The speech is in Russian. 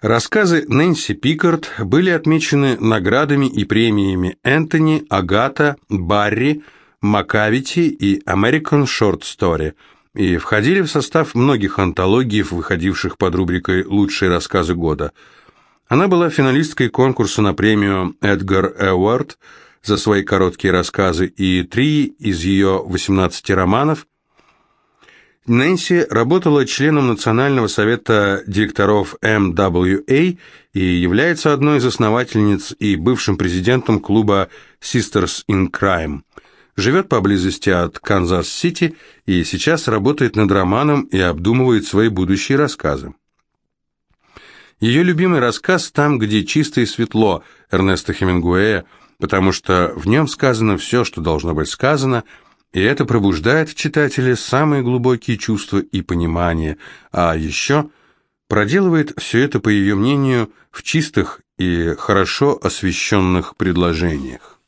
Рассказы Нэнси Пикард были отмечены наградами и премиями Энтони, Агата, Барри, Макавити и American Short Story и входили в состав многих антологий, выходивших под рубрикой «Лучшие рассказы года». Она была финалисткой конкурса на премию Эдгар Эуард за свои короткие рассказы и три из ее 18 романов Нэнси работала членом Национального совета директоров MWA и является одной из основательниц и бывшим президентом клуба Sisters in Crime. Живет поблизости от Канзас-Сити и сейчас работает над романом и обдумывает свои будущие рассказы. Ее любимый рассказ «Там, где чисто и светло» Эрнеста Хемингуэя, потому что в нем сказано все, что должно быть сказано – и это пробуждает в читателе самые глубокие чувства и понимания, а еще проделывает все это, по ее мнению, в чистых и хорошо освещенных предложениях.